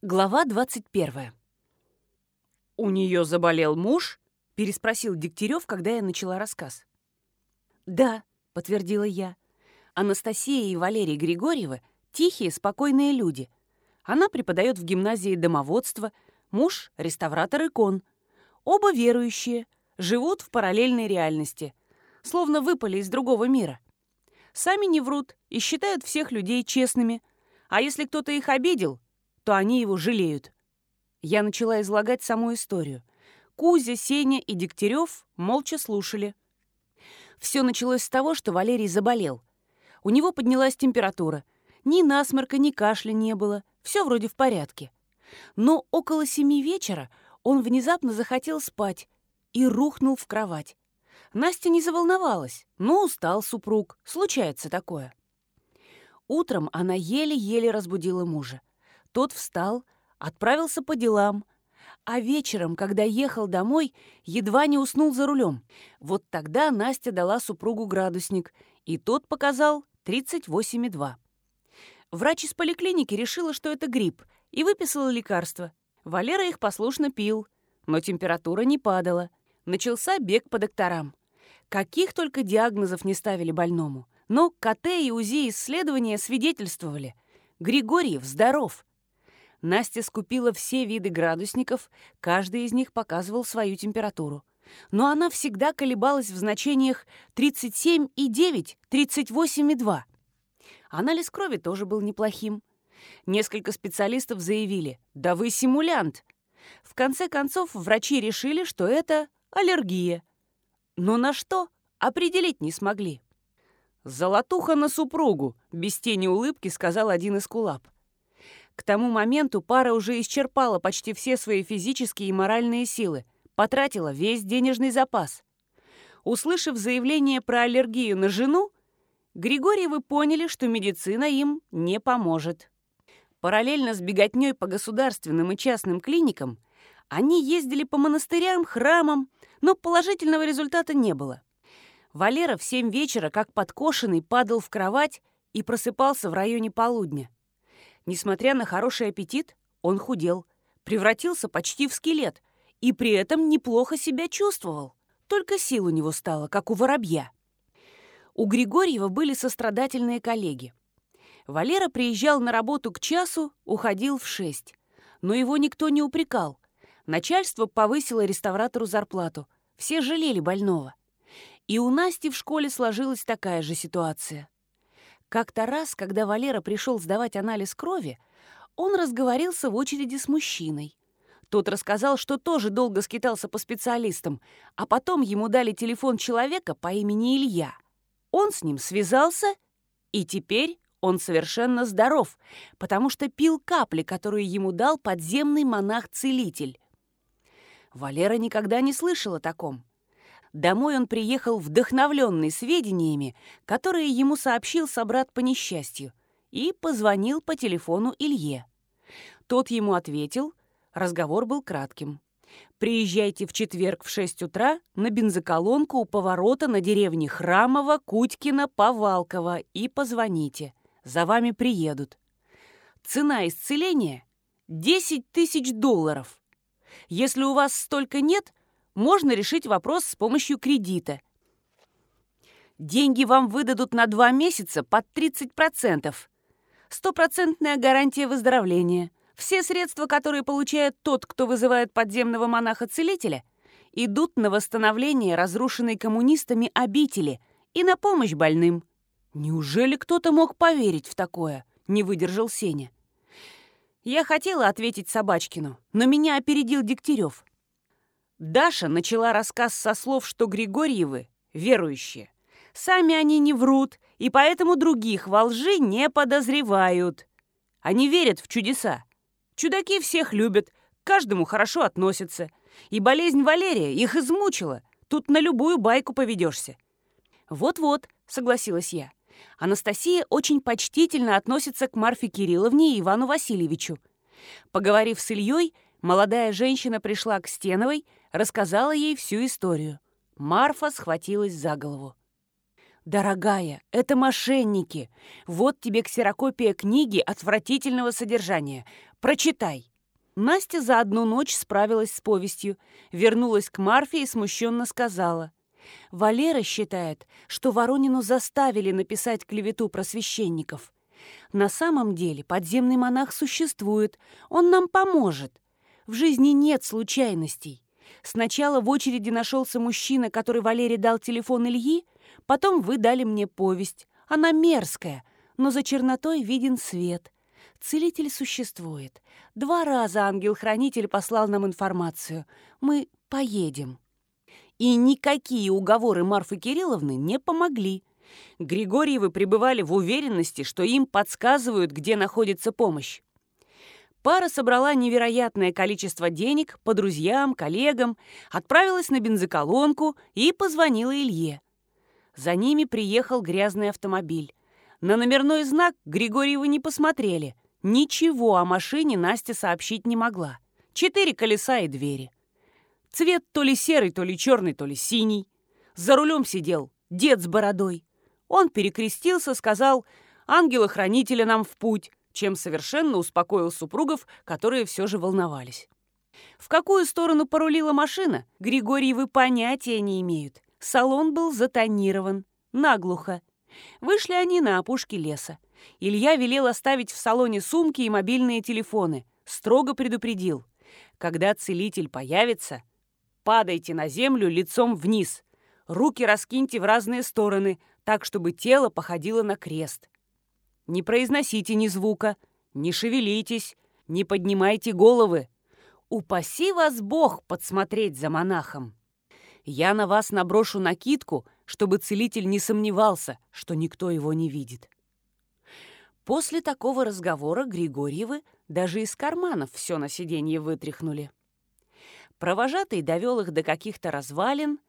Глава 21. «У нее заболел муж?» — переспросил Дегтярев, когда я начала рассказ. «Да», — подтвердила я. «Анастасия и Валерий Григорьевы — тихие, спокойные люди. Она преподает в гимназии домоводство, муж — реставратор икон. Оба верующие, живут в параллельной реальности, словно выпали из другого мира. Сами не врут и считают всех людей честными, а если кто-то их обидел — то они его жалеют. Я начала излагать саму историю. Кузя, Сеня и Дегтярев молча слушали. Все началось с того, что Валерий заболел. У него поднялась температура. Ни насморка, ни кашля не было. Все вроде в порядке. Но около семи вечера он внезапно захотел спать и рухнул в кровать. Настя не заволновалась, но устал супруг. Случается такое. Утром она еле-еле разбудила мужа. Тот встал, отправился по делам, а вечером, когда ехал домой, едва не уснул за рулем. Вот тогда Настя дала супругу градусник, и тот показал 38,2. Врач из поликлиники решила, что это грипп, и выписала лекарства. Валера их послушно пил, но температура не падала. Начался бег по докторам. Каких только диагнозов не ставили больному. Но КТ и УЗИ исследования свидетельствовали. Григорьев здоров. Настя скупила все виды градусников, каждый из них показывал свою температуру. Но она всегда колебалась в значениях 37,9, 38,2. Анализ крови тоже был неплохим. Несколько специалистов заявили «Да вы симулянт!». В конце концов, врачи решили, что это аллергия. Но на что определить не смогли. «Золотуха на супругу!» — без тени улыбки сказал один из кулап. К тому моменту пара уже исчерпала почти все свои физические и моральные силы, потратила весь денежный запас. Услышав заявление про аллергию на жену, Григорьевы поняли, что медицина им не поможет. Параллельно с беготней по государственным и частным клиникам они ездили по монастырям, храмам, но положительного результата не было. Валера в семь вечера, как подкошенный, падал в кровать и просыпался в районе полудня. Несмотря на хороший аппетит, он худел, превратился почти в скелет и при этом неплохо себя чувствовал. Только сил у него стало, как у воробья. У Григорьева были сострадательные коллеги. Валера приезжал на работу к часу, уходил в шесть. Но его никто не упрекал. Начальство повысило реставратору зарплату. Все жалели больного. И у Насти в школе сложилась такая же ситуация. Как-то раз, когда Валера пришел сдавать анализ крови, он разговорился в очереди с мужчиной. Тот рассказал, что тоже долго скитался по специалистам, а потом ему дали телефон человека по имени Илья. Он с ним связался, и теперь он совершенно здоров, потому что пил капли, которые ему дал подземный монах-целитель. Валера никогда не слышал о таком. Домой он приехал вдохновленный сведениями, которые ему сообщил собрат по несчастью, и позвонил по телефону Илье. Тот ему ответил, разговор был кратким. «Приезжайте в четверг в 6 утра на бензоколонку у поворота на деревне Храмово, Кутькино, Повалково и позвоните. За вами приедут. Цена исцеления — 10 тысяч долларов. Если у вас столько нет, можно решить вопрос с помощью кредита. Деньги вам выдадут на два месяца под 30%. Стопроцентная гарантия выздоровления. Все средства, которые получает тот, кто вызывает подземного монаха-целителя, идут на восстановление разрушенной коммунистами обители и на помощь больным. Неужели кто-то мог поверить в такое? Не выдержал Сеня. Я хотела ответить Собачкину, но меня опередил Дегтярев. Даша начала рассказ со слов, что Григорьевы — верующие. Сами они не врут, и поэтому других во лжи не подозревают. Они верят в чудеса. Чудаки всех любят, к каждому хорошо относятся. И болезнь Валерия их измучила. Тут на любую байку поведешься. «Вот-вот», — согласилась я. Анастасия очень почтительно относится к Марфе Кирилловне и Ивану Васильевичу. Поговорив с Ильей, молодая женщина пришла к Стеновой, рассказала ей всю историю. Марфа схватилась за голову. «Дорогая, это мошенники. Вот тебе ксерокопия книги отвратительного содержания. Прочитай». Настя за одну ночь справилась с повестью, вернулась к Марфе и смущенно сказала. «Валера считает, что Воронину заставили написать клевету про священников. На самом деле подземный монах существует, он нам поможет. В жизни нет случайностей. Сначала в очереди нашелся мужчина, который Валере дал телефон Ильи, потом вы дали мне повесть. Она мерзкая, но за чернотой виден свет. Целитель существует. Два раза ангел-хранитель послал нам информацию. Мы поедем. И никакие уговоры Марфы Кирилловны не помогли. Григорьевы пребывали в уверенности, что им подсказывают, где находится помощь. Пара собрала невероятное количество денег по друзьям, коллегам, отправилась на бензоколонку и позвонила Илье. За ними приехал грязный автомобиль. На номерной знак Григорьевы не посмотрели. Ничего о машине Настя сообщить не могла. Четыре колеса и двери. Цвет то ли серый, то ли черный, то ли синий. За рулем сидел дед с бородой. Он перекрестился, сказал «Ангела-хранителя нам в путь», чем совершенно успокоил супругов, которые все же волновались. В какую сторону порулила машина, Григорьевы понятия не имеют. Салон был затонирован, наглухо. Вышли они на опушке леса. Илья велел оставить в салоне сумки и мобильные телефоны. Строго предупредил. Когда целитель появится, падайте на землю лицом вниз. Руки раскиньте в разные стороны, так, чтобы тело походило на крест. Не произносите ни звука, не шевелитесь, не поднимайте головы. Упаси вас Бог подсмотреть за монахом. Я на вас наброшу накидку, чтобы целитель не сомневался, что никто его не видит. После такого разговора Григорьевы даже из карманов все на сиденье вытряхнули. Провожатый довел их до каких-то развалин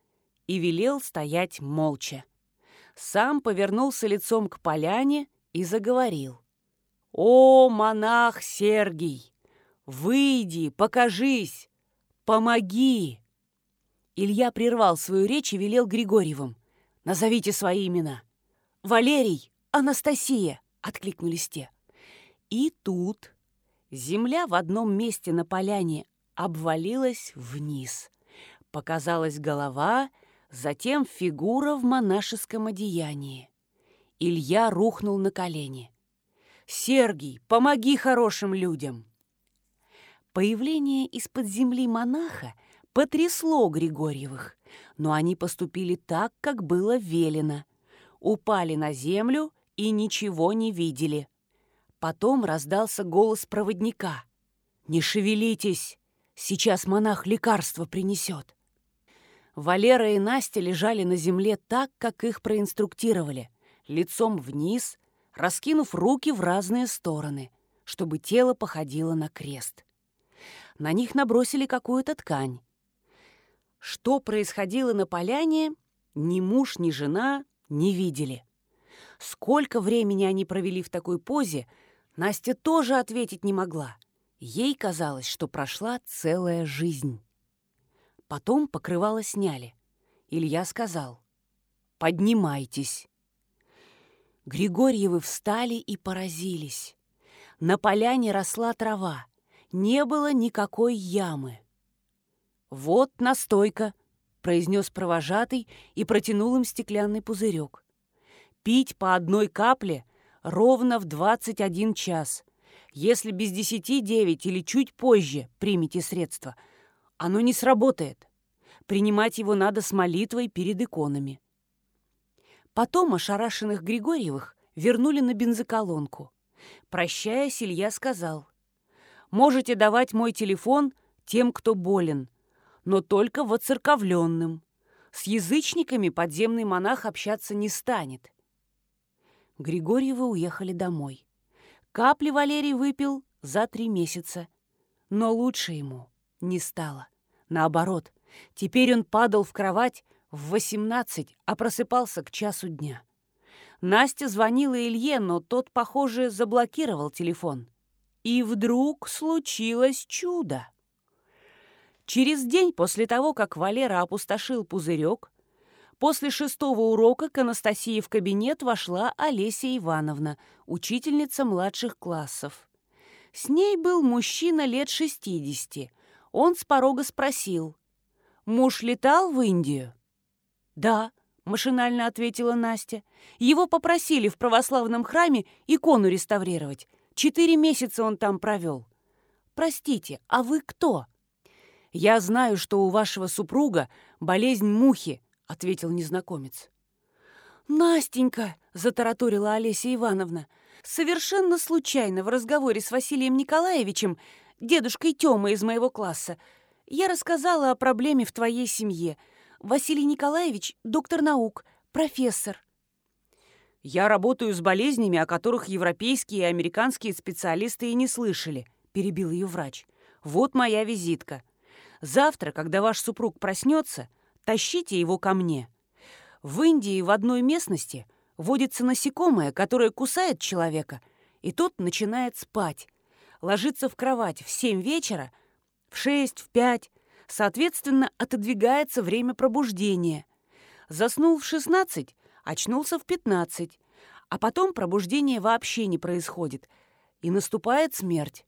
и велел стоять молча сам повернулся лицом к поляне и заговорил. «О, монах Сергий, выйди, покажись, помоги!» Илья прервал свою речь и велел Григорьевым. «Назовите свои имена». «Валерий, Анастасия!» — откликнулись те. И тут земля в одном месте на поляне обвалилась вниз. Показалась голова — затем фигура в монашеском одеянии. Илья рухнул на колени. «Сергий, помоги хорошим людям!» Появление из-под земли монаха потрясло Григорьевых, но они поступили так, как было велено. Упали на землю и ничего не видели. Потом раздался голос проводника. «Не шевелитесь! Сейчас монах лекарство принесет!» Валера и Настя лежали на земле так, как их проинструктировали, лицом вниз, раскинув руки в разные стороны, чтобы тело походило на крест. На них набросили какую-то ткань. Что происходило на поляне, ни муж, ни жена не видели. Сколько времени они провели в такой позе, Настя тоже ответить не могла. Ей казалось, что прошла целая жизнь. Потом покрывало сняли. Илья сказал, «Поднимайтесь». Григорьевы встали и поразились. На поляне росла трава, не было никакой ямы. «Вот настойка», — произнес провожатый и протянул им стеклянный пузырек. «Пить по одной капле ровно в 21 час. Если без десяти девять или чуть позже примете средства — оно не сработает. Принимать его надо с молитвой перед иконами. Потом ошарашенных Григорьевых вернули на бензоколонку. Прощаясь, Илья сказал, «Можете давать мой телефон тем, кто болен, но только воцерковленным. С язычниками подземный монах общаться не станет». Григорьевы уехали домой. Капли Валерий выпил за три месяца, но лучше ему не стало. Наоборот, теперь он падал в кровать в 18, а просыпался к часу дня. Настя звонила Илье, но тот, похоже, заблокировал телефон. И вдруг случилось чудо. Через день после того, как Валера опустошил пузырек, после шестого урока к Анастасии в кабинет вошла Олеся Ивановна, учительница младших классов. С ней был мужчина лет 60. Он с порога спросил. «Муж летал в Индию?» «Да», — машинально ответила Настя. «Его попросили в православном храме икону реставрировать. Четыре месяца он там провел». «Простите, а вы кто?» «Я знаю, что у вашего супруга болезнь мухи», — ответил незнакомец. «Настенька!» — затараторила Олеся Ивановна. «Совершенно случайно в разговоре с Василием Николаевичем, дедушкой Тёмой из моего класса, я рассказала о проблеме в твоей семье. Василий Николаевич — доктор наук, профессор». «Я работаю с болезнями, о которых европейские и американские специалисты и не слышали», — перебил ее врач. «Вот моя визитка. Завтра, когда ваш супруг проснется, тащите его ко мне. В Индии в одной местности водится насекомое, которое кусает человека, и тот начинает спать. Ложится в кровать в 7 вечера, в 6, в 5. Соответственно, отодвигается время пробуждения. Заснул в 16, очнулся в 15. А потом пробуждение вообще не происходит. И наступает смерть.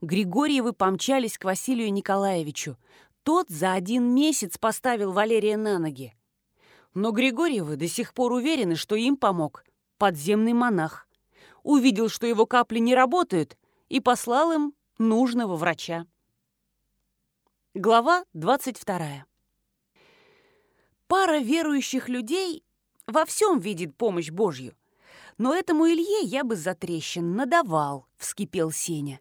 Григорьевы помчались к Василию Николаевичу. Тот за один месяц поставил Валерия на ноги. Но Григорьевы до сих пор уверены, что им помог подземный монах. Увидел, что его капли не работают, и послал им нужного врача. Глава 22. Пара верующих людей во всем видит помощь Божью. Но этому Илье я бы за трещин надавал, вскипел Сеня.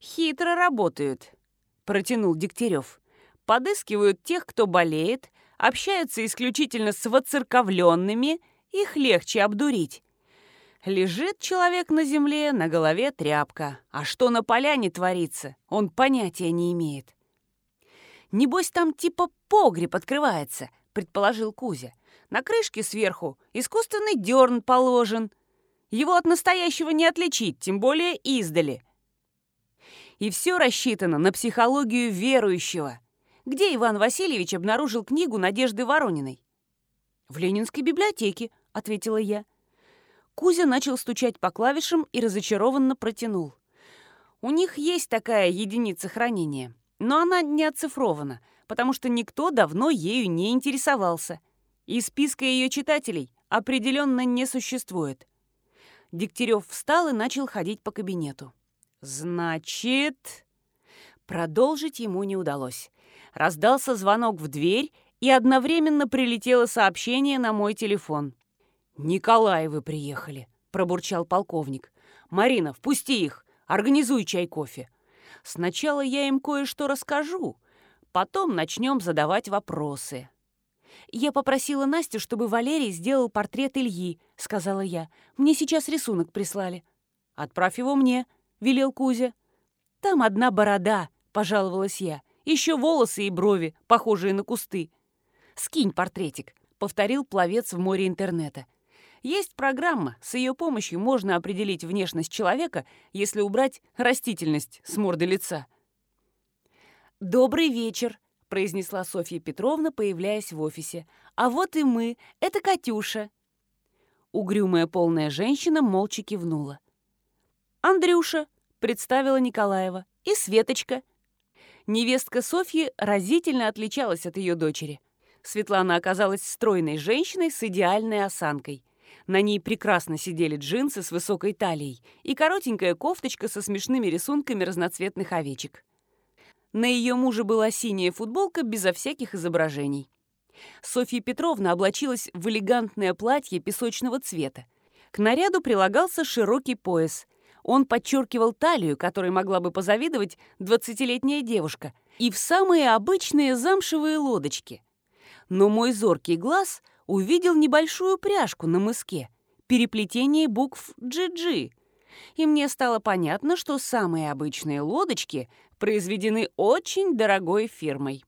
«Хитро работают», — протянул Дегтярев. «Подыскивают тех, кто болеет, общаются исключительно с воцерковленными, их легче обдурить. Лежит человек на земле, на голове тряпка, а что на поляне творится, он понятия не имеет». «Небось, там типа погреб открывается», — предположил Кузя. «На крышке сверху искусственный дерн положен. Его от настоящего не отличить, тем более издали. И все рассчитано на психологию верующего. Где Иван Васильевич обнаружил книгу Надежды Ворониной? «В Ленинской библиотеке», — ответила я. Кузя начал стучать по клавишам и разочарованно протянул. «У них есть такая единица хранения, но она не оцифрована, потому что никто давно ею не интересовался. И списка ее читателей определенно не существует». Дегтярев встал и начал ходить по кабинету. «Значит...» Продолжить ему не удалось. Раздался звонок в дверь, и одновременно прилетело сообщение на мой телефон. «Николаевы приехали», — пробурчал полковник. «Марина, впусти их, организуй чай-кофе. Сначала я им кое-что расскажу, потом начнем задавать вопросы». «Я попросила Настю, чтобы Валерий сделал портрет Ильи», — сказала я. «Мне сейчас рисунок прислали». «Отправь его мне», — велел Кузя. «Там одна борода», — пожаловалась я. «Еще волосы и брови, похожие на кусты». «Скинь портретик», — повторил пловец в море интернета. Есть программа, с ее помощью можно определить внешность человека, если убрать растительность с морды лица. «Добрый вечер», — произнесла Софья Петровна, появляясь в офисе. «А вот и мы. Это Катюша». Угрюмая полная женщина молча кивнула. «Андрюша», — представила Николаева, — «и Светочка». Невестка Софьи разительно отличалась от ее дочери. Светлана оказалась стройной женщиной с идеальной осанкой. На ней прекрасно сидели джинсы с высокой талией и коротенькая кофточка со смешными рисунками разноцветных овечек. На ее муже была синяя футболка безо всяких изображений. Софья Петровна облачилась в элегантное платье песочного цвета. К наряду прилагался широкий пояс, он подчеркивал талию, которой могла бы позавидовать двадцатилетняя девушка, и в самые обычные замшевые лодочки. Но мой зоркий глаз увидел небольшую пряжку на мыске, переплетение букв «GG», и мне стало понятно, что самые обычные лодочки произведены очень дорогой фирмой.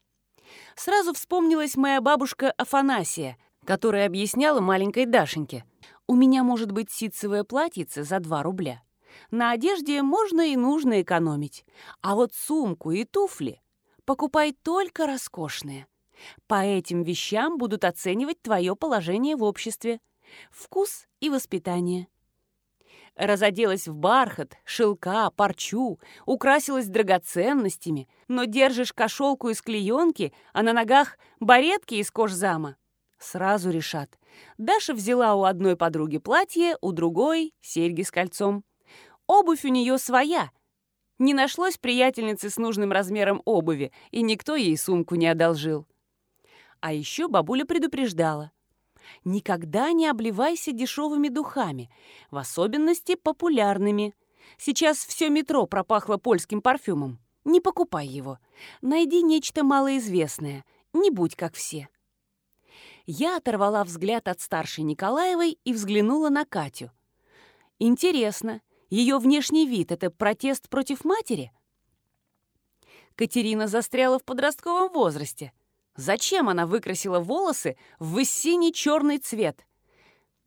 Сразу вспомнилась моя бабушка Афанасия, которая объясняла маленькой Дашеньке. «У меня может быть ситцевое платьице за 2 рубля, на одежде можно и нужно экономить. А вот сумку и туфли покупай только роскошные. По этим вещам будут оценивать твое положение в обществе, вкус и воспитание. Разоделась в бархат, шелка, парчу, украсилась драгоценностями, но держишь кошелку из клеенки, а на ногах баретки из кожзама. Сразу решат. Даша взяла у одной подруги платье, у другой — серьги с кольцом. Обувь у нее своя. Не нашлось приятельницы с нужным размером обуви, и никто ей сумку не одолжил. А еще бабуля предупреждала никогда не обливайся дешевыми духами, в особенности популярными. Сейчас все метро пропахло польским парфюмом. Не покупай его. Найди нечто малоизвестное. Не будь как все. Я оторвала взгляд от старшей Николаевой и взглянула на Катю. Интересно, ее внешний вид — это протест против матери? Катерина застряла в подростковом возрасте. Зачем она выкрасила волосы в синий черный цвет?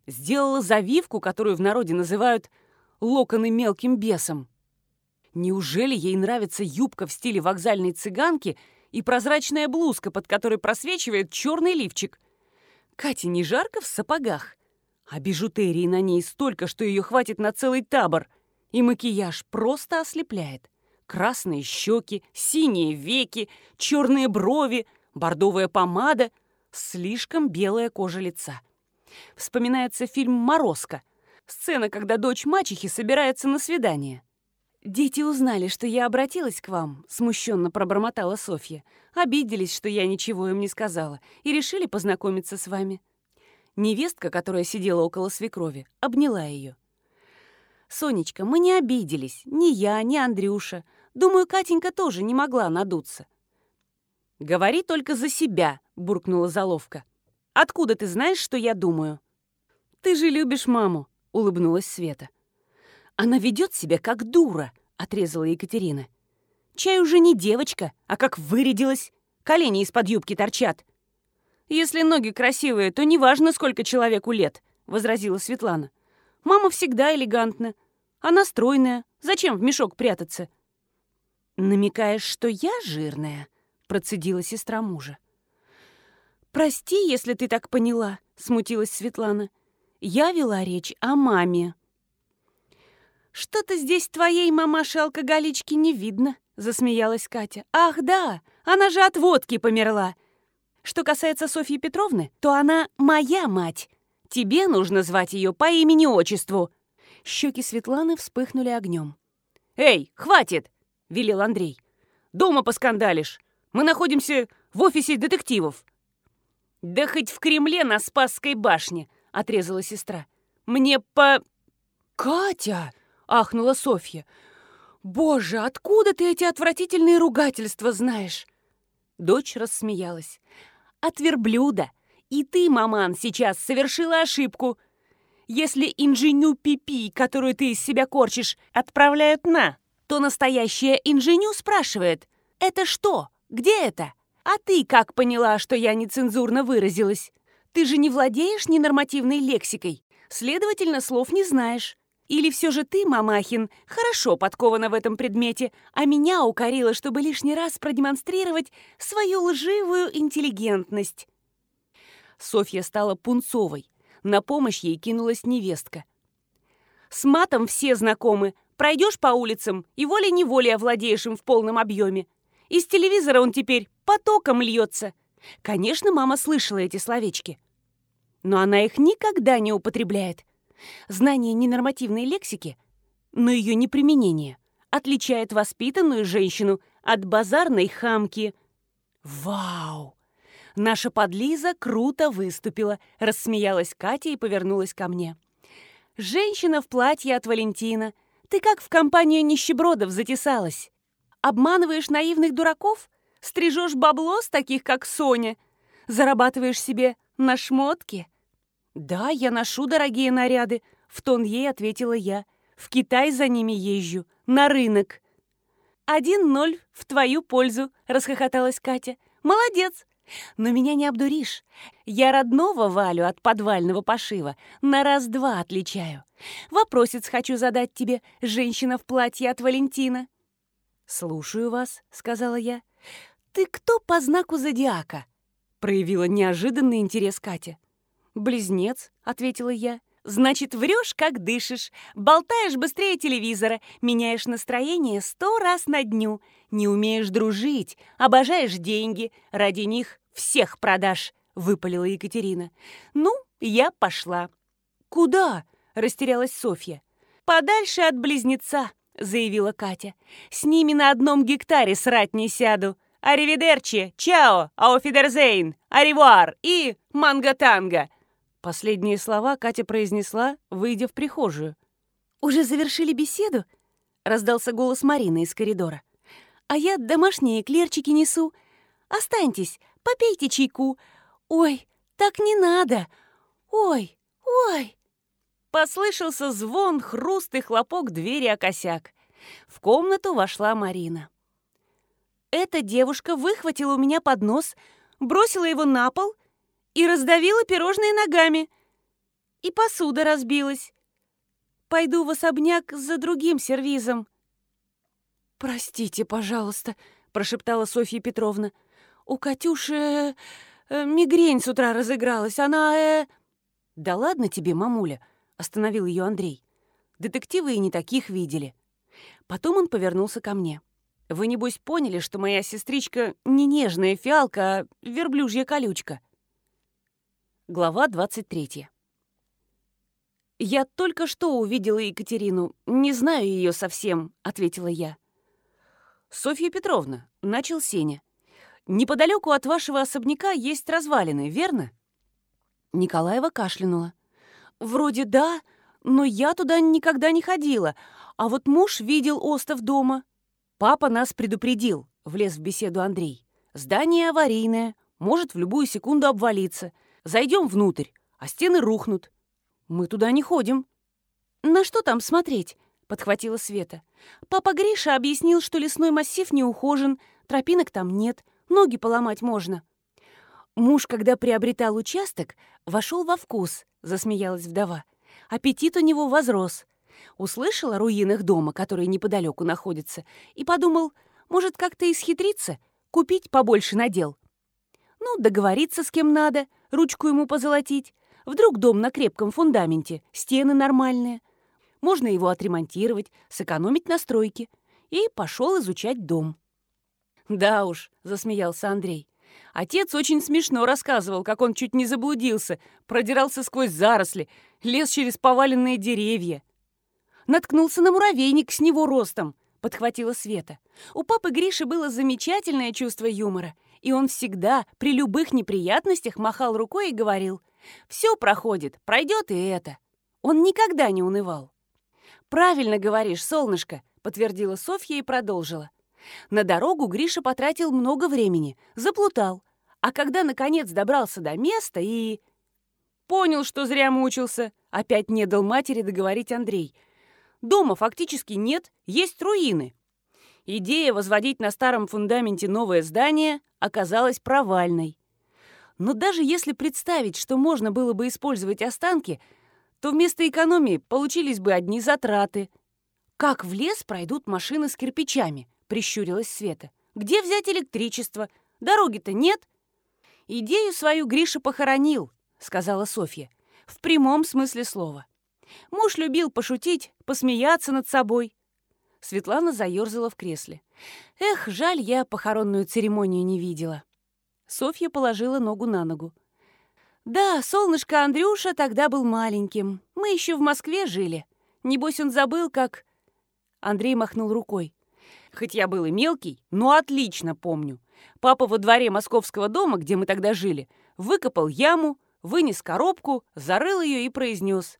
Сделала завивку, которую в народе называют локоны мелким бесом. Неужели ей нравится юбка в стиле вокзальной цыганки и прозрачная блузка, под которой просвечивает черный лифчик? Кате не жарко в сапогах, а бижутерии на ней столько, что ее хватит на целый табор, и макияж просто ослепляет. Красные щеки, синие веки, черные брови — бордовая помада, слишком белая кожа лица. Вспоминается фильм «Морозко». Сцена, когда дочь мачехи собирается на свидание. «Дети узнали, что я обратилась к вам», — смущенно пробормотала Софья. «Обиделись, что я ничего им не сказала, и решили познакомиться с вами». Невестка, которая сидела около свекрови, обняла ее. «Сонечка, мы не обиделись. Ни я, ни Андрюша. Думаю, Катенька тоже не могла надуться. «Говори только за себя», — буркнула заловка. «Откуда ты знаешь, что я думаю?» «Ты же любишь маму», — улыбнулась Света. «Она ведет себя как дура», — отрезала Екатерина. «Чай уже не девочка, а как вырядилась. Колени из-под юбки торчат». «Если ноги красивые, то неважно, сколько человеку лет», — возразила Светлана. «Мама всегда элегантна. Она стройная. Зачем в мешок прятаться?» «Намекаешь, что я жирная?» Процедила сестра мужа. «Прости, если ты так поняла», — смутилась Светлана. «Я вела речь о маме». «Что-то здесь твоей мамаши-алкоголички не видно», — засмеялась Катя. «Ах, да, она же от водки померла. Что касается Софьи Петровны, то она моя мать. Тебе нужно звать ее по имени-отчеству». Щеки Светланы вспыхнули огнем. «Эй, хватит!» — велел Андрей. «Дома поскандалишь. Мы находимся в офисе детективов». «Да хоть в Кремле на Спасской башне», — отрезала сестра. «Мне по...» «Катя!» — ахнула Софья. «Боже, откуда ты эти отвратительные ругательства знаешь?» Дочь рассмеялась. «От верблюда. И ты, маман, сейчас совершила ошибку. Если инженю Пипи, которую ты из себя корчишь, отправляют на, то настоящая инженю спрашивает, «Это что, где это? А ты как поняла, что я нецензурно выразилась? Ты же не владеешь ненормативной лексикой, следовательно, слов не знаешь. Или все же ты, Мамахин, хорошо подкована в этом предмете, а меня укорила, чтобы лишний раз продемонстрировать свою лживую интеллигентность?» Софья стала пунцовой. На помощь ей кинулась невестка. «С матом все знакомы. Пройдешь по улицам и волей-неволей овладеешь им в полном объеме. Из телевизора он теперь потоком льется. Конечно, мама слышала эти словечки. Но она их никогда не употребляет. Знание ненормативной лексики, но ее неприменение, отличает воспитанную женщину от базарной хамки. Вау! Наша подлиза круто выступила, рассмеялась Катя и повернулась ко мне. Женщина в платье от Валентина. Ты как в компанию нищебродов затесалась? Обманываешь наивных дураков? Стрижешь бабло с таких, как Соня? Зарабатываешь себе на шмотки? Да, я ношу дорогие наряды, в тон ей ответила я. В Китай за ними езжу, на рынок. «Один ноль в твою пользу», — расхохоталась Катя. «Молодец! Но меня не обдуришь. Я родного Валю от подвального пошива на раз-два отличаю. Вопросец хочу задать тебе, женщина в платье от Валентина. «Слушаю вас», — сказала я. «Ты кто по знаку зодиака?» — проявила неожиданный интерес Катя. «Близнец», — ответила я. Значит, врешь, как дышишь, болтаешь быстрее телевизора, меняешь настроение сто раз на дню, не умеешь дружить, обожаешь деньги, ради них всех продашь, выпалила Екатерина. Ну, я пошла. Куда? растерялась Софья. Подальше от близнеца, заявила Катя. С ними на одном гектаре срать не сяду. Аривидерчи, чао, ауфидерзейн, аривуар и манго-танго. Последние слова Катя произнесла, выйдя в прихожую. «Уже завершили беседу?» — раздался голос Марины из коридора. «А я домашние клерчики несу. Останьтесь, попейте чайку. Ой, так не надо. Ой, ой!» Послышался звон, хруст и хлопок двери о косяк. В комнату вошла Марина. Эта девушка выхватила у меня поднос, бросила его на пол и раздавила пирожные ногами. И посуда разбилась. Пойду в особняк за другим сервизом. «Простите, пожалуйста», — прошептала Софья Петровна. «У Катюши э, э, мигрень с утра разыгралась. Она... Э...» «Да ладно тебе, мамуля», — остановил ее Андрей. «Детективы и не таких видели». Потом он повернулся ко мне. «Вы, небось, поняли, что моя сестричка не нежная фиалка, а верблюжья колючка?» Глава 23. «Я только что увидела Екатерину. Не знаю ее совсем», — ответила я. «Софья Петровна», — начал Сеня, — «неподалеку от вашего особняка есть развалины, верно?» Николаева кашлянула. «Вроде да, но я туда никогда не ходила, а вот муж видел остов дома». «Папа нас предупредил», — влез в беседу Андрей. «Здание аварийное, может в любую секунду обвалиться. Зайдем внутрь, а стены рухнут. Мы туда не ходим. На что там смотреть? Подхватила Света. Папа Гриша объяснил, что лесной массив не ухожен, тропинок там нет, ноги поломать можно. Муж, когда приобретал участок, вошел во вкус, засмеялась вдова. Аппетит у него возрос. Услышал о руинах дома, которые неподалеку находятся, и подумал, может, как-то исхитриться, купить побольше надел. Ну, договориться с кем надо — ручку ему позолотить. Вдруг дом на крепком фундаменте, стены нормальные. Можно его отремонтировать, сэкономить на стройке. И пошел изучать дом. «Да уж», — засмеялся Андрей. Отец очень смешно рассказывал, как он чуть не заблудился, продирался сквозь заросли, лез через поваленные деревья. Наткнулся на муравейник с него ростом, подхватила Света. У папы Гриши было замечательное чувство юмора — и он всегда при любых неприятностях махал рукой и говорил «Все проходит, пройдет и это». Он никогда не унывал. «Правильно говоришь, солнышко», — подтвердила Софья и продолжила. На дорогу Гриша потратил много времени, заплутал. А когда, наконец, добрался до места и... Понял, что зря мучился, опять не дал матери договорить Андрей. Дома фактически нет, есть руины. Идея возводить на старом фундаменте новое здание оказалась провальной. Но даже если представить, что можно было бы использовать останки, то вместо экономии получились бы одни затраты. «Как в лес пройдут машины с кирпичами?» — прищурилась Света. «Где взять электричество? Дороги-то нет». «Идею свою Гриша похоронил», — сказала Софья. «В прямом смысле слова. Муж любил пошутить, посмеяться над собой. Светлана заерзала в кресле. «Эх, жаль, я похоронную церемонию не видела». Софья положила ногу на ногу. «Да, солнышко Андрюша тогда был маленьким. Мы еще в Москве жили. Небось, он забыл, как...» Андрей махнул рукой. «Хоть я был и мелкий, но отлично помню. Папа во дворе московского дома, где мы тогда жили, выкопал яму, вынес коробку, зарыл ее и произнес.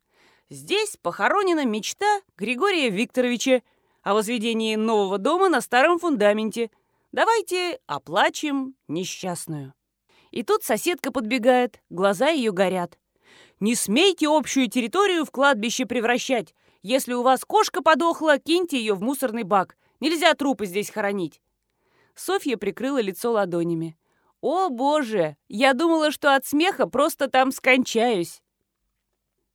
«Здесь похоронена мечта Григория Викторовича, о возведении нового дома на старом фундаменте. Давайте оплачем несчастную». И тут соседка подбегает, глаза ее горят. «Не смейте общую территорию в кладбище превращать. Если у вас кошка подохла, киньте ее в мусорный бак. Нельзя трупы здесь хоронить». Софья прикрыла лицо ладонями. «О, боже! Я думала, что от смеха просто там скончаюсь!»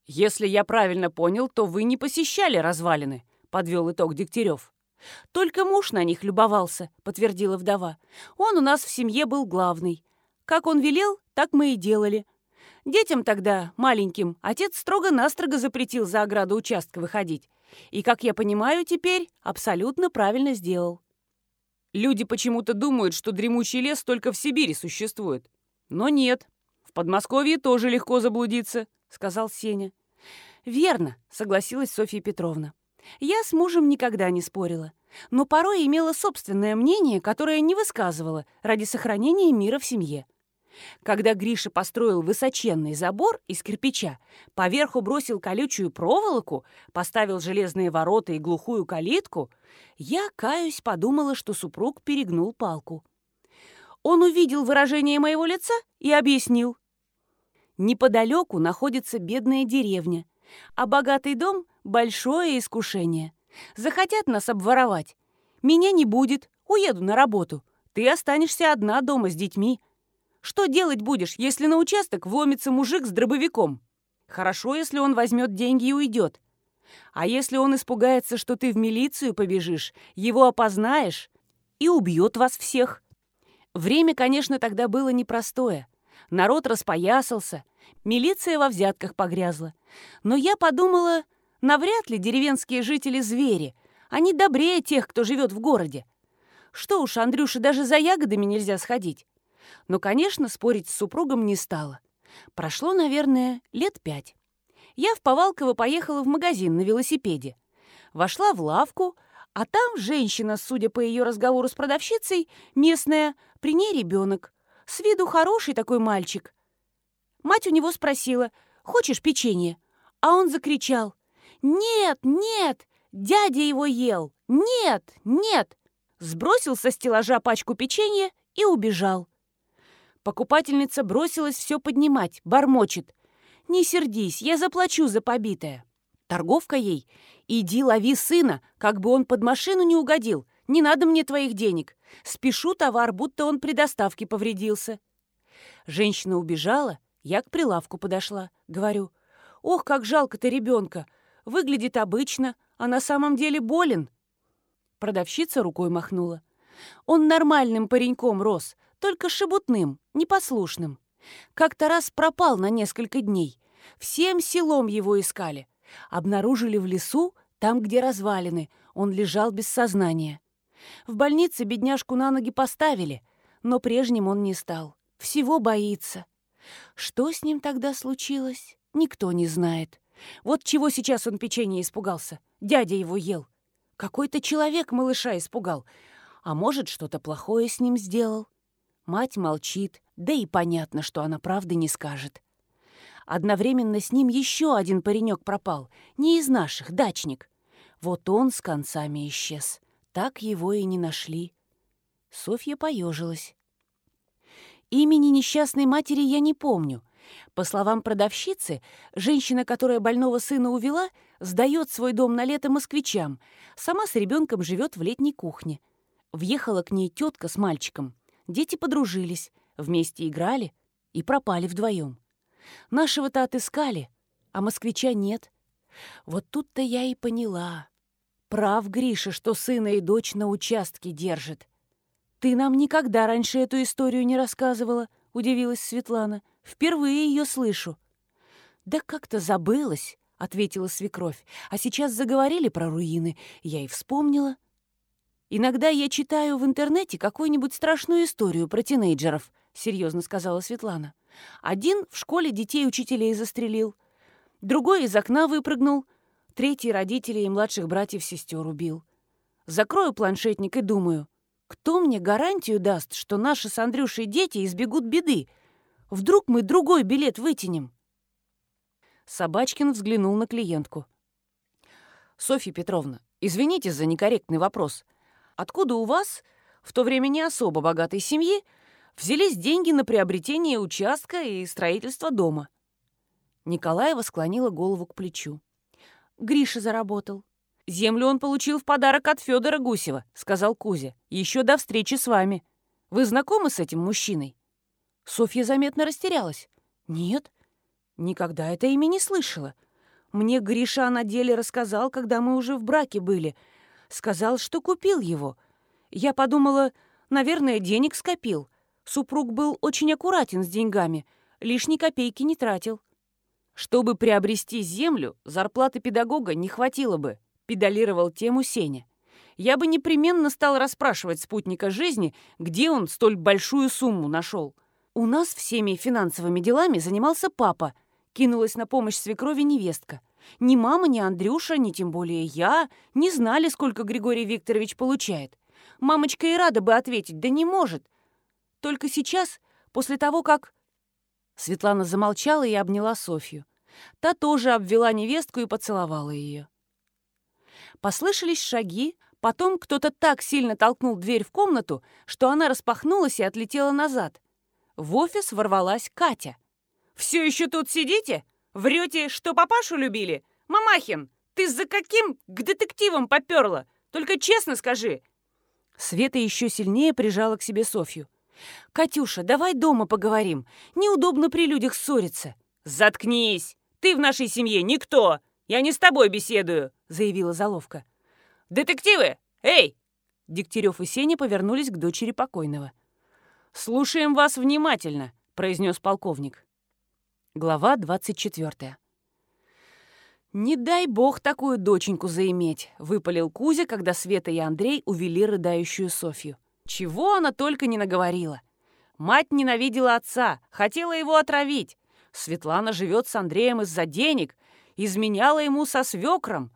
«Если я правильно понял, то вы не посещали развалины», — подвел итог Дегтярев. «Только муж на них любовался», — подтвердила вдова. «Он у нас в семье был главный. Как он велел, так мы и делали. Детям тогда, маленьким, отец строго-настрого запретил за ограду участка выходить. И, как я понимаю теперь, абсолютно правильно сделал. Люди почему-то думают, что дремучий лес только в Сибири существует. Но нет, в Подмосковье тоже легко заблудиться, сказал Сеня. Верно, согласилась Софья Петровна. Я с мужем никогда не спорила, но порой имела собственное мнение, которое не высказывала ради сохранения мира в семье. Когда Гриша построил высоченный забор из кирпича, поверху бросил колючую проволоку, поставил железные ворота и глухую калитку, я, каюсь, подумала, что супруг перегнул палку. Он увидел выражение моего лица и объяснил. Неподалеку находится бедная деревня, а богатый дом — большое искушение. Захотят нас обворовать. Меня не будет, уеду на работу. Ты останешься одна дома с детьми. Что делать будешь, если на участок вломится мужик с дробовиком? Хорошо, если он возьмет деньги и уйдет. А если он испугается, что ты в милицию побежишь, его опознаешь и убьет вас всех? Время, конечно, тогда было непростое. Народ распоясался, милиция во взятках погрязла. Но я подумала, навряд ли деревенские жители звери. Они добрее тех, кто живет в городе. Что уж, Андрюше, даже за ягодами нельзя сходить. Но, конечно, спорить с супругом не стала. Прошло, наверное, лет пять. Я в Повалково поехала в магазин на велосипеде. Вошла в лавку, а там женщина, судя по ее разговору с продавщицей, местная, при ней ребенок. С виду хороший такой мальчик. Мать у него спросила, «Хочешь печенье?» А он закричал, «Нет, нет! Дядя его ел! Нет, нет!» Сбросил со стеллажа пачку печенья и убежал. Покупательница бросилась все поднимать, бормочет. «Не сердись, я заплачу за побитое». Торговка ей. «Иди лови сына, как бы он под машину не угодил. Не надо мне твоих денег. Спешу товар, будто он при доставке повредился». Женщина убежала, я к прилавку подошла. Говорю, «Ох, как жалко-то ребенка. Выглядит обычно, а на самом деле болен». Продавщица рукой махнула. «Он нормальным пареньком рос, только шебутным, непослушным. Как-то раз пропал на несколько дней. Всем селом его искали. Обнаружили в лесу, там, где развалины. Он лежал без сознания. В больнице бедняжку на ноги поставили, но прежним он не стал. Всего боится. Что с ним тогда случилось, никто не знает. Вот чего сейчас он печенье испугался. Дядя его ел. Какой-то человек малыша испугал. А может, что-то плохое с ним сделал. Мать молчит, да и понятно, что она правды не скажет. Одновременно с ним еще один паренек пропал, не из наших, дачник. Вот он с концами исчез. Так его и не нашли. Софья поежилась. Имени несчастной матери я не помню. По словам продавщицы, женщина, которая больного сына увела, сдает свой дом на лето москвичам. Сама с ребенком живет в летней кухне. Въехала к ней тетка с мальчиком. Дети подружились, вместе играли и пропали вдвоем. Нашего-то отыскали, а москвича нет. Вот тут-то я и поняла. Прав Гриша, что сына и дочь на участке держит. «Ты нам никогда раньше эту историю не рассказывала», — удивилась Светлана. «Впервые ее слышу». «Да как-то забылась», — ответила свекровь. «А сейчас заговорили про руины. Я и вспомнила». «Иногда я читаю в интернете какую-нибудь страшную историю про тинейджеров», — серьезно сказала Светлана. «Один в школе детей учителей застрелил, другой из окна выпрыгнул, третий родителей и младших братьев-сестер убил. Закрою планшетник и думаю, кто мне гарантию даст, что наши с Андрюшей дети избегут беды? Вдруг мы другой билет вытянем?» Собачкин взглянул на клиентку. «Софья Петровна, извините за некорректный вопрос», Откуда у вас, в то время не особо богатой семьи, взялись деньги на приобретение участка и строительство дома?» Николаева склонила голову к плечу. «Гриша заработал. Землю он получил в подарок от Федора Гусева», — сказал Кузя. «Еще до встречи с вами. Вы знакомы с этим мужчиной?» Софья заметно растерялась. «Нет, никогда это имя не слышала. Мне Гриша на деле рассказал, когда мы уже в браке были — Сказал, что купил его. Я подумала, наверное, денег скопил. Супруг был очень аккуратен с деньгами. лишней копейки не тратил. Чтобы приобрести землю, зарплаты педагога не хватило бы, педалировал тему Сеня. Я бы непременно стал расспрашивать спутника жизни, где он столь большую сумму нашел. У нас всеми финансовыми делами занимался папа, кинулась на помощь свекрови невестка. Ни мама, ни Андрюша, ни тем более я не знали, сколько Григорий Викторович получает. Мамочка и рада бы ответить, да не может. Только сейчас, после того, как Светлана замолчала и обняла Софью. Та тоже обвела невестку и поцеловала ее. Послышались шаги, потом кто-то так сильно толкнул дверь в комнату, что она распахнулась и отлетела назад. В офис ворвалась Катя. «Все еще тут сидите? Врете, что папашу любили? Мамахин, ты за каким к детективам поперла? Только честно скажи!» Света еще сильнее прижала к себе Софью. «Катюша, давай дома поговорим. Неудобно при людях ссориться». «Заткнись! Ты в нашей семье никто! Я не с тобой беседую!» — заявила Заловка. «Детективы! Эй!» Дегтярев и Сеня повернулись к дочери покойного. «Слушаем вас внимательно», — произнес полковник. Глава 24. «Не дай бог такую доченьку заиметь», — выпалил Кузя, когда Света и Андрей увели рыдающую Софью. Чего она только не наговорила. Мать ненавидела отца, хотела его отравить. Светлана живет с Андреем из-за денег, изменяла ему со свекром.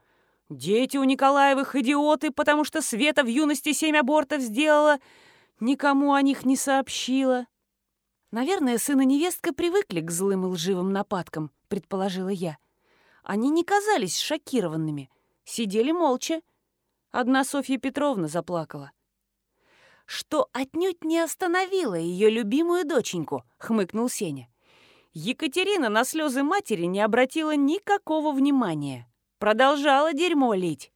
Дети у Николаевых идиоты, потому что Света в юности семь абортов сделала, никому о них не сообщила. Наверное, сын и невестка привыкли к злым и лживым нападкам, предположила я. Они не казались шокированными, сидели молча. Одна Софья Петровна заплакала что отнюдь не остановило ее любимую доченьку», — хмыкнул Сеня. Екатерина на слезы матери не обратила никакого внимания. Продолжала дерьмо лить.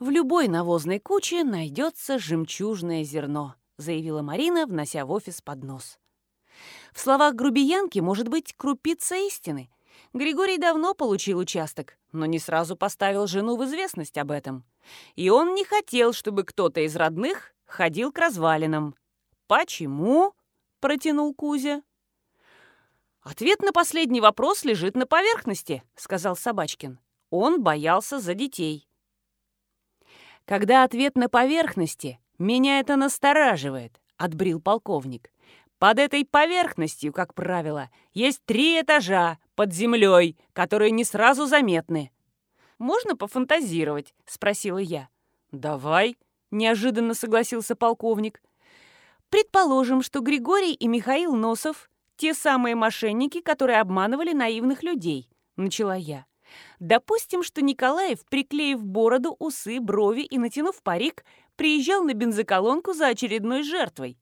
«В любой навозной куче найдется жемчужное зерно», — заявила Марина, внося в офис поднос. В словах грубиянки может быть крупица истины. Григорий давно получил участок, но не сразу поставил жену в известность об этом. И он не хотел, чтобы кто-то из родных ходил к развалинам. «Почему?» — протянул Кузя. «Ответ на последний вопрос лежит на поверхности», — сказал Собачкин. Он боялся за детей. «Когда ответ на поверхности, меня это настораживает», — отбрил полковник. «Под этой поверхностью, как правило, есть три этажа под землей, которые не сразу заметны». «Можно пофантазировать?» — спросила я. «Давай», неожиданно согласился полковник. Предположим, что Григорий и Михаил Носов – те самые мошенники, которые обманывали наивных людей, начала я. Допустим, что Николаев, приклеив бороду, усы, брови и натянув парик, приезжал на бензоколонку за очередной жертвой.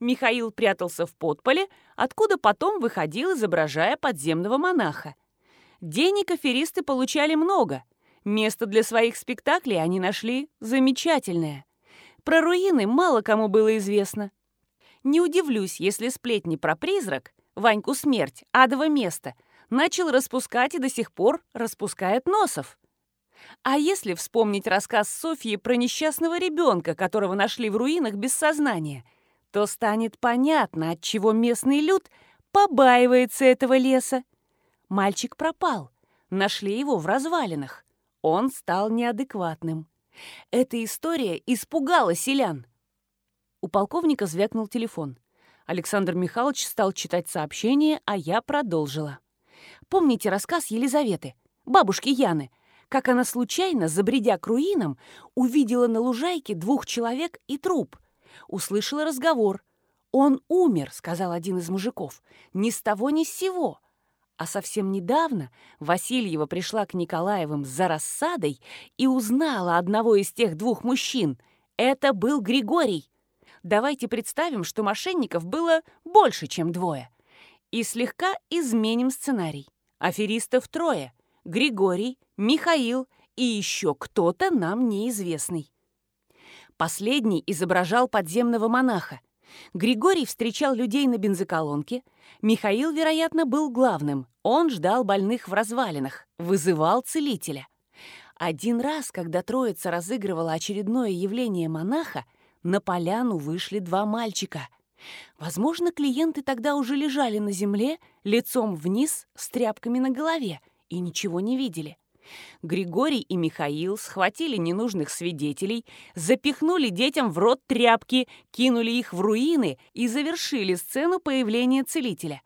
Михаил прятался в подполе, откуда потом выходил, изображая подземного монаха. Денег аферисты получали много. Место для своих спектаклей они нашли замечательное. Про руины мало кому было известно. Не удивлюсь, если сплетни про призрак, Ваньку смерть, адово место, начал распускать и до сих пор распускает носов. А если вспомнить рассказ Софьи про несчастного ребенка, которого нашли в руинах без сознания, то станет понятно, от чего местный люд побаивается этого леса. Мальчик пропал, нашли его в развалинах. Он стал неадекватным. Эта история испугала селян. У полковника звякнул телефон. Александр Михайлович стал читать сообщение, а я продолжила. Помните рассказ Елизаветы, бабушки Яны, как она случайно, забредя к руинам, увидела на лужайке двух человек и труп. Услышала разговор. «Он умер», — сказал один из мужиков, — «ни с того ни с сего». А совсем недавно Васильева пришла к Николаевым за рассадой и узнала одного из тех двух мужчин. Это был Григорий. Давайте представим, что мошенников было больше, чем двое. И слегка изменим сценарий. Аферистов трое. Григорий, Михаил и еще кто-то нам неизвестный. Последний изображал подземного монаха. Григорий встречал людей на бензоколонке. Михаил, вероятно, был главным. Он ждал больных в развалинах, вызывал целителя. Один раз, когда троица разыгрывала очередное явление монаха, на поляну вышли два мальчика. Возможно, клиенты тогда уже лежали на земле, лицом вниз, с тряпками на голове, и ничего не видели. Григорий и Михаил схватили ненужных свидетелей, запихнули детям в рот тряпки, кинули их в руины и завершили сцену появления целителя.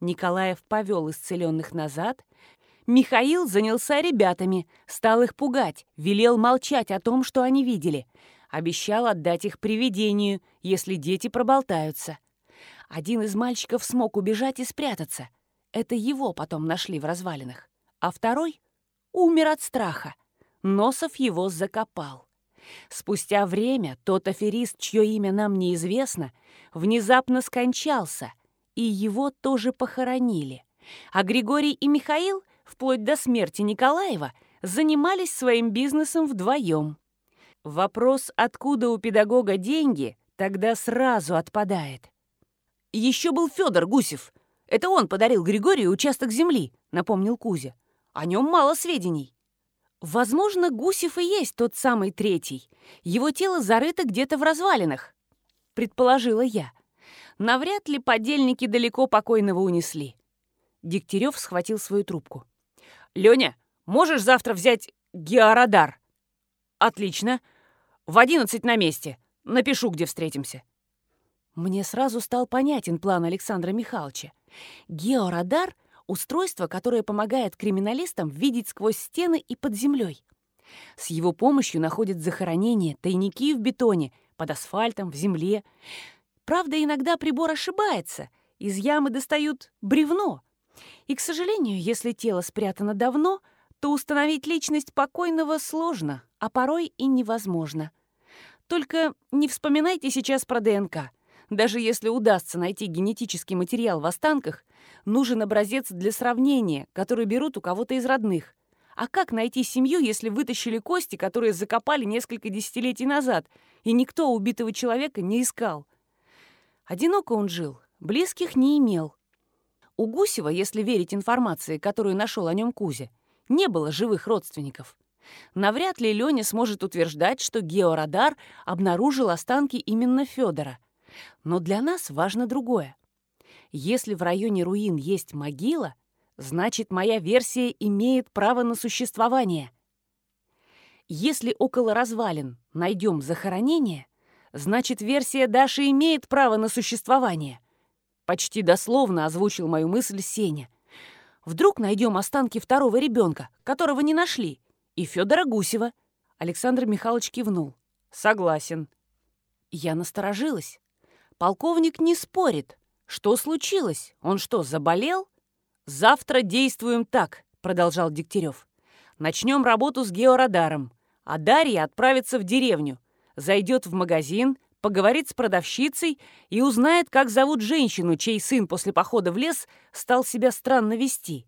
Николаев повел исцеленных назад. Михаил занялся ребятами, стал их пугать, велел молчать о том, что они видели. Обещал отдать их привидению, если дети проболтаются. Один из мальчиков смог убежать и спрятаться. Это его потом нашли в развалинах. А второй умер от страха. Носов его закопал. Спустя время тот аферист, чье имя нам неизвестно, внезапно скончался, и его тоже похоронили. А Григорий и Михаил, вплоть до смерти Николаева, занимались своим бизнесом вдвоем. Вопрос, откуда у педагога деньги, тогда сразу отпадает. «Еще был Федор Гусев. Это он подарил Григорию участок земли», — напомнил Кузя. О нем мало сведений. Возможно, Гусев и есть тот самый третий. Его тело зарыто где-то в развалинах, предположила я. Навряд ли подельники далеко покойного унесли. Дегтярев схватил свою трубку. «Леня, можешь завтра взять георадар?» «Отлично. В одиннадцать на месте. Напишу, где встретимся». Мне сразу стал понятен план Александра Михайловича. Георадар Устройство, которое помогает криминалистам видеть сквозь стены и под землей. С его помощью находят захоронения, тайники в бетоне, под асфальтом, в земле. Правда, иногда прибор ошибается. Из ямы достают бревно. И, к сожалению, если тело спрятано давно, то установить личность покойного сложно, а порой и невозможно. Только не вспоминайте сейчас про ДНК. Даже если удастся найти генетический материал в останках, нужен образец для сравнения, который берут у кого-то из родных. А как найти семью, если вытащили кости, которые закопали несколько десятилетий назад, и никто убитого человека не искал? Одиноко он жил, близких не имел. У Гусева, если верить информации, которую нашел о нем Кузя, не было живых родственников. Навряд ли Леня сможет утверждать, что георадар обнаружил останки именно Федора. Но для нас важно другое. Если в районе руин есть могила, значит, моя версия имеет право на существование. Если около развалин найдем захоронение, значит, версия Даши имеет право на существование. Почти дословно озвучил мою мысль Сеня. Вдруг найдем останки второго ребенка, которого не нашли, и Федора Гусева. Александр Михайлович кивнул. Согласен. Я насторожилась. Полковник не спорит. Что случилось? Он что, заболел? Завтра действуем так, продолжал Дегтярев. Начнем работу с георадаром, а Дарья отправится в деревню, зайдет в магазин, поговорит с продавщицей и узнает, как зовут женщину, чей сын после похода в лес стал себя странно вести.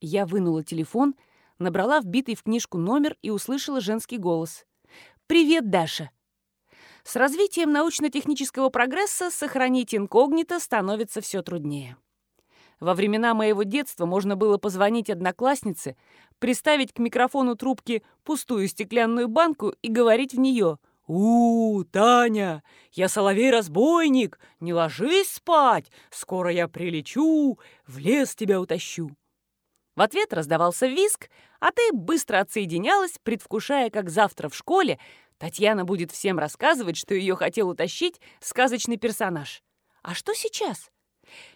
Я вынула телефон, набрала вбитый в книжку номер и услышала женский голос. «Привет, Даша!» С развитием научно-технического прогресса сохранить инкогнито становится все труднее. Во времена моего детства можно было позвонить однокласснице, приставить к микрофону трубки пустую стеклянную банку и говорить в нее «У, Таня, я соловей-разбойник, не ложись спать, скоро я прилечу, в лес тебя утащу». В ответ раздавался виск, а ты быстро отсоединялась, предвкушая, как завтра в школе Татьяна будет всем рассказывать, что ее хотел утащить сказочный персонаж. А что сейчас?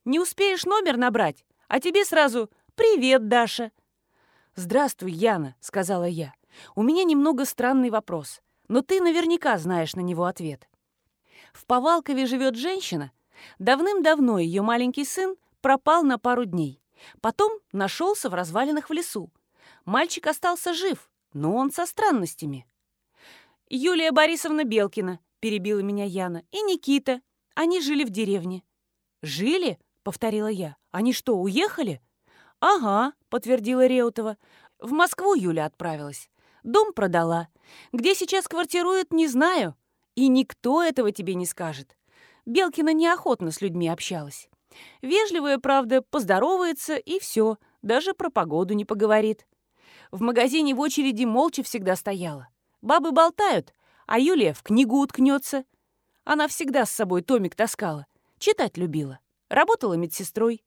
Не успеешь номер набрать, а тебе сразу «Привет, Даша!» «Здравствуй, Яна», — сказала я. «У меня немного странный вопрос, но ты наверняка знаешь на него ответ». В Повалкове живет женщина. Давным-давно ее маленький сын пропал на пару дней. Потом нашелся в развалинах в лесу. Мальчик остался жив, но он со странностями. «Юлия Борисовна Белкина», — перебила меня Яна, — «и Никита. Они жили в деревне». «Жили?» — повторила я. «Они что, уехали?» «Ага», — подтвердила Реутова. «В Москву Юля отправилась. Дом продала. Где сейчас квартирует, не знаю. И никто этого тебе не скажет. Белкина неохотно с людьми общалась. Вежливая, правда, поздоровается и все, даже про погоду не поговорит. В магазине в очереди молча всегда стояла. Бабы болтают, а Юлия в книгу уткнется. Она всегда с собой томик таскала. Читать любила. Работала медсестрой.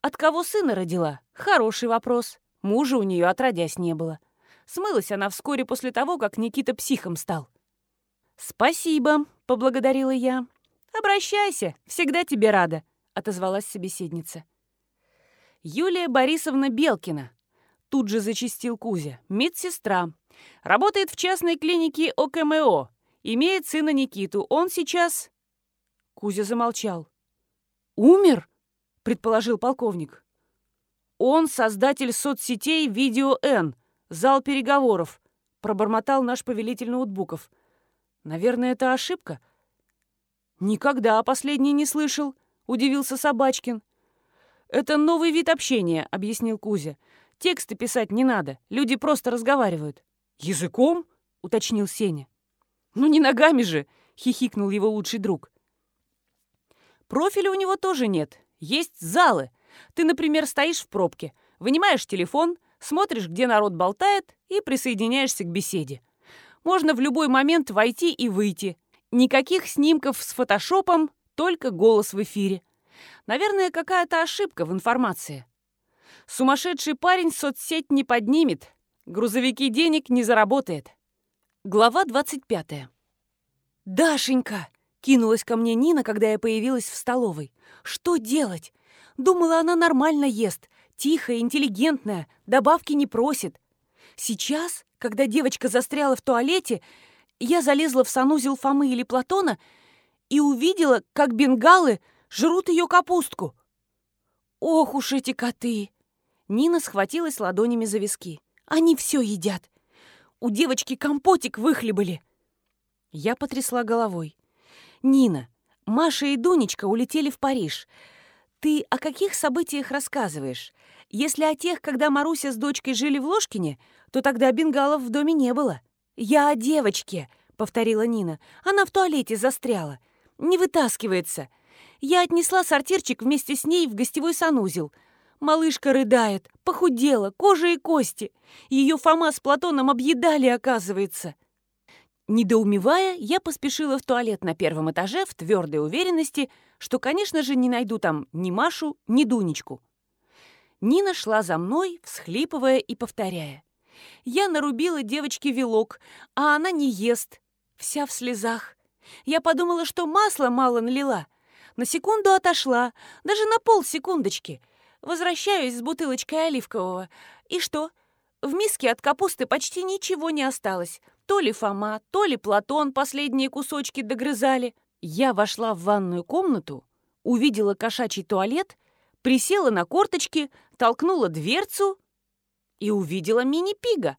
От кого сына родила? Хороший вопрос. Мужа у нее отродясь не было. Смылась она вскоре после того, как Никита психом стал. «Спасибо», — поблагодарила я. «Обращайся, всегда тебе рада», — отозвалась собеседница. Юлия Борисовна Белкина. Тут же зачистил Кузя. Медсестра. Работает в частной клинике ОКМО. Имеет сына Никиту. Он сейчас... Кузя замолчал. «Умер?» — предположил полковник. «Он создатель соцсетей «Видео Н», зал переговоров», — пробормотал наш повелитель ноутбуков. «Наверное, это ошибка?» «Никогда последний не слышал», — удивился Собачкин. «Это новый вид общения», — объяснил Кузя. «Тексты писать не надо, люди просто разговаривают». «Языком?» — уточнил Сеня. «Ну не ногами же!» — хихикнул его лучший друг. «Профиля у него тоже нет. Есть залы. Ты, например, стоишь в пробке, вынимаешь телефон, смотришь, где народ болтает, и присоединяешься к беседе. Можно в любой момент войти и выйти. Никаких снимков с фотошопом, только голос в эфире. Наверное, какая-то ошибка в информации. Сумасшедший парень соцсеть не поднимет, грузовики денег не заработает. Глава 25. «Дашенька!» — кинулась ко мне Нина, когда я появилась в столовой. «Что делать? Думала, она нормально ест, тихая, интеллигентная, добавки не просит. Сейчас, когда девочка застряла в туалете, я залезла в санузел Фомы или Платона и увидела, как бенгалы жрут ее капустку. Ох уж эти коты! Нина схватилась ладонями за виски. Они все едят. У девочки компотик выхлебали. Я потрясла головой. «Нина, Маша и Дунечка улетели в Париж. Ты о каких событиях рассказываешь? Если о тех, когда Маруся с дочкой жили в Ложкине, то тогда бенгалов в доме не было. Я о девочке, повторила Нина. Она в туалете застряла. Не вытаскивается. Я отнесла сортирчик вместе с ней в гостевой санузел. Малышка рыдает, похудела, кожа и кости. Ее Фома с Платоном объедали, оказывается. Недоумевая, я поспешила в туалет на первом этаже в твердой уверенности, что, конечно же, не найду там ни Машу, ни Дунечку. Нина шла за мной, всхлипывая и повторяя. Я нарубила девочке вилок, а она не ест, вся в слезах. Я подумала, что масла мало налила. На секунду отошла, даже на полсекундочки. Возвращаюсь с бутылочкой оливкового. И что? В миске от капусты почти ничего не осталось. То ли Фома, то ли Платон последние кусочки догрызали. Я вошла в ванную комнату, увидела кошачий туалет, присела на корточки, толкнула дверцу и увидела мини-пига.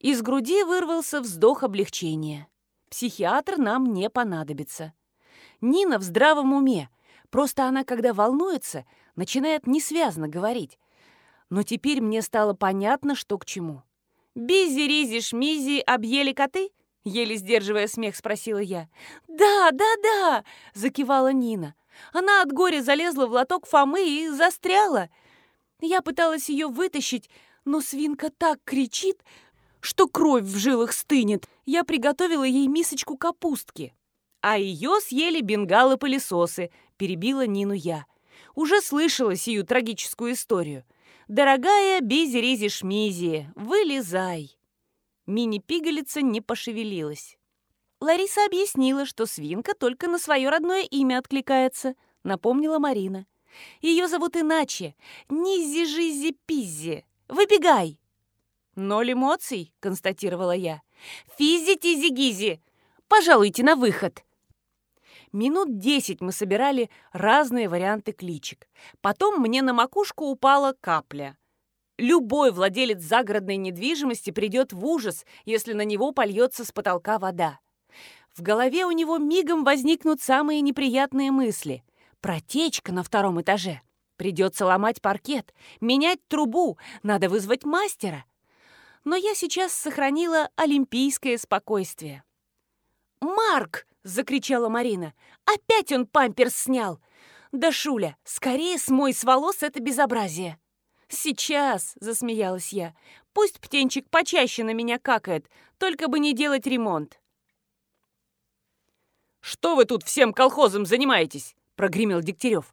Из груди вырвался вздох облегчения. Психиатр нам не понадобится. Нина в здравом уме. Просто она, когда волнуется, начинает несвязно говорить. Но теперь мне стало понятно, что к чему. «Бизи-ризи, шмизи, объели коты?» Еле сдерживая смех, спросила я. «Да, да, да!» — закивала Нина. Она от горя залезла в лоток Фомы и застряла. Я пыталась ее вытащить, но свинка так кричит, что кровь в жилах стынет. Я приготовила ей мисочку капустки. А ее съели бенгалы-пылесосы, перебила Нину я. Уже слышала сию трагическую историю. «Дорогая Бизи-Ризи-Шмизи, вылезай!» Мини-пигалица не пошевелилась. Лариса объяснила, что свинка только на свое родное имя откликается, напомнила Марина. Ее зовут иначе. Низи-жизи-пиззи. Выбегай! Ноль эмоций, констатировала я. Физи-тизи-гизи! Пожалуйте на выход! Минут десять мы собирали разные варианты кличек. Потом мне на макушку упала капля. Любой владелец загородной недвижимости придет в ужас, если на него польется с потолка вода. В голове у него мигом возникнут самые неприятные мысли. Протечка на втором этаже. Придется ломать паркет, менять трубу, надо вызвать мастера. Но я сейчас сохранила олимпийское спокойствие. «Марк!» — закричала Марина. «Опять он памперс снял!» «Да, Шуля, скорее смой с волос это безобразие!» «Сейчас!» — засмеялась я. «Пусть птенчик почаще на меня какает, только бы не делать ремонт!» что вы тут всем колхозом занимаетесь?» — прогремел Дегтярев.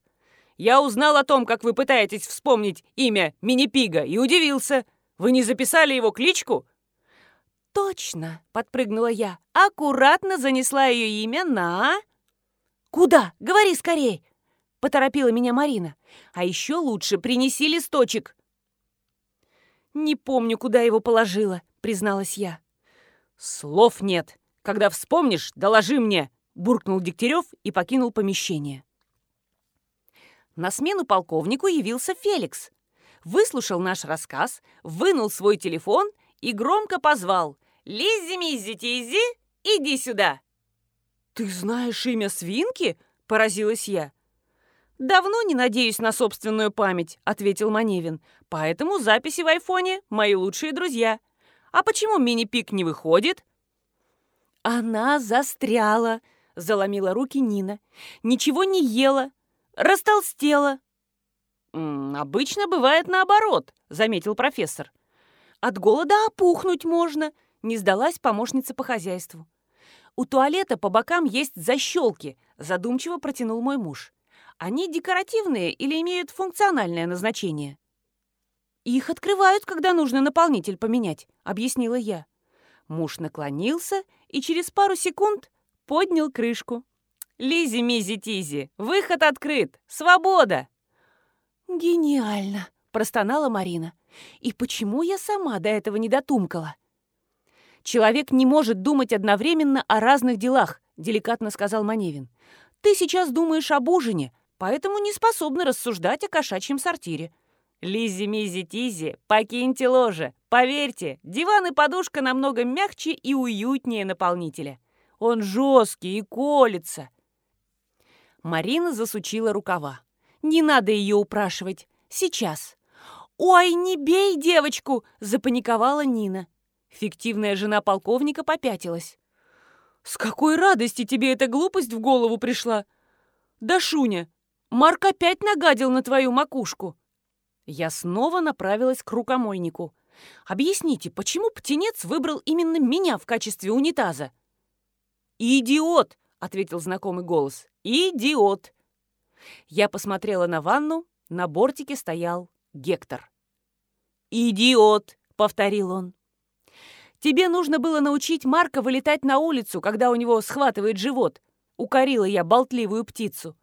«Я узнал о том, как вы пытаетесь вспомнить имя Мини-Пига, и удивился. Вы не записали его кличку?» «Точно!» — подпрыгнула я. Аккуратно занесла ее имя на... «Куда? Говори скорей!» — поторопила меня Марина. «А еще лучше принеси листочек». «Не помню, куда его положила», — призналась я. «Слов нет. Когда вспомнишь, доложи мне», — буркнул Дегтярев и покинул помещение. На смену полковнику явился Феликс. Выслушал наш рассказ, вынул свой телефон и громко позвал «Лиззи-миззи-тиззи, иди сюда!» «Ты знаешь имя свинки?» – поразилась я. «Давно не надеюсь на собственную память», — ответил Маневин. «Поэтому записи в айфоне — мои лучшие друзья. А почему мини-пик не выходит?» «Она застряла», — заломила руки Нина. «Ничего не ела, растолстела». «М -м, «Обычно бывает наоборот», — заметил профессор. «От голода опухнуть можно», — не сдалась помощница по хозяйству. «У туалета по бокам есть защелки», — задумчиво протянул мой муж. Они декоративные или имеют функциональное назначение? Их открывают, когда нужно наполнитель поменять, объяснила я. Муж наклонился и через пару секунд поднял крышку. Лизи, мизи, тизи, выход открыт, свобода. Гениально, простонала Марина. И почему я сама до этого не дотумкала? Человек не может думать одновременно о разных делах, деликатно сказал Маневин. Ты сейчас думаешь об ужине, поэтому не способны рассуждать о кошачьем сортире. Лиззи-мизи-тизи, покиньте ложе. Поверьте, диван и подушка намного мягче и уютнее наполнителя. Он жесткий и колется. Марина засучила рукава. Не надо ее упрашивать. Сейчас. «Ой, не бей девочку!» – запаниковала Нина. Фиктивная жена полковника попятилась. «С какой радости тебе эта глупость в голову пришла?» «Да, Шуня, Марк опять нагадил на твою макушку!» Я снова направилась к рукомойнику. «Объясните, почему птенец выбрал именно меня в качестве унитаза?» «Идиот!» — ответил знакомый голос. «Идиот!» Я посмотрела на ванну, на бортике стоял Гектор. «Идиот!» — повторил он. «Тебе нужно было научить Марка вылетать на улицу, когда у него схватывает живот», — укорила я болтливую птицу.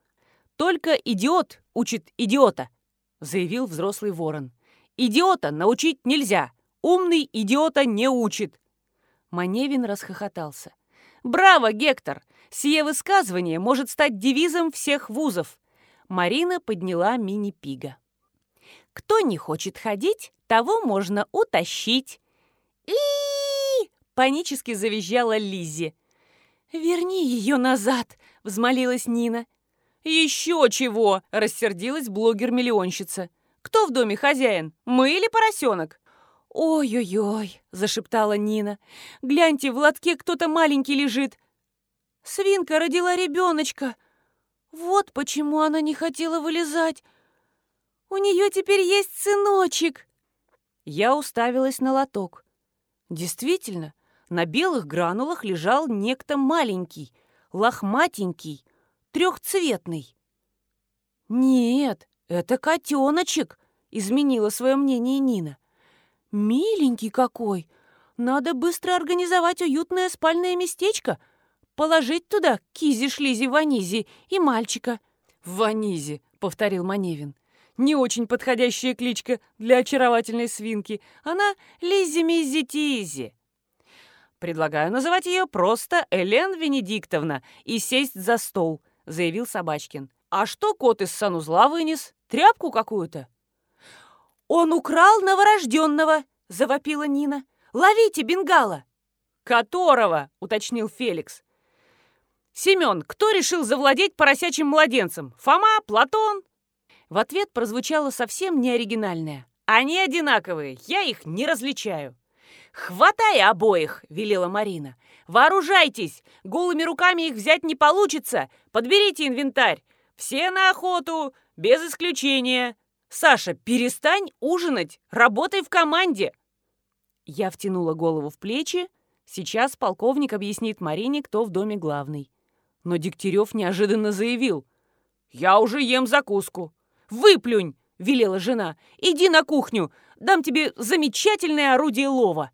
«Только идиот учит идиота», — заявил взрослый ворон. «Идиота научить нельзя. Умный идиота не учит». Маневин расхохотался. «Браво, Гектор! Сие высказывание может стать девизом всех вузов!» Марина подняла мини-пига. «Кто не хочет ходить, того можно утащить!» и панически завизжала Лиззи. «Верни ее назад!» — взмолилась Нина. «Еще чего!» – рассердилась блогер-миллионщица. «Кто в доме хозяин? Мы или поросенок?» «Ой-ой-ой!» – зашептала Нина. «Гляньте, в лотке кто-то маленький лежит. Свинка родила ребеночка. Вот почему она не хотела вылезать. У нее теперь есть сыночек!» Я уставилась на лоток. Действительно, на белых гранулах лежал некто маленький, лохматенький, трехцветный. «Нет, это котеночек», — изменила свое мнение Нина. «Миленький какой! Надо быстро организовать уютное спальное местечко, положить туда кизи-шлизи-ванизи и мальчика». «Ванизи», — повторил Маневин. «Не очень подходящая кличка для очаровательной свинки. Она Лизи-Мизи-Тизи». «Предлагаю называть ее просто Элен Венедиктовна и сесть за стол», — заявил Собачкин. «А что кот из санузла вынес? Тряпку какую-то?» «Он украл новорожденного!» — завопила Нина. «Ловите бенгала!» «Которого?» — уточнил Феликс. «Семен, кто решил завладеть поросячьим младенцем? Фома? Платон?» В ответ прозвучало совсем неоригинальное. «Они одинаковые, я их не различаю». «Хватай обоих!» — велела Марина. «Вооружайтесь! Голыми руками их взять не получится! Подберите инвентарь! Все на охоту, без исключения! Саша, перестань ужинать! Работай в команде!» Я втянула голову в плечи. Сейчас полковник объяснит Марине, кто в доме главный. Но Дегтярев неожиданно заявил. «Я уже ем закуску». «Выплюнь!» — велела жена. «Иди на кухню, дам тебе замечательное орудие лова».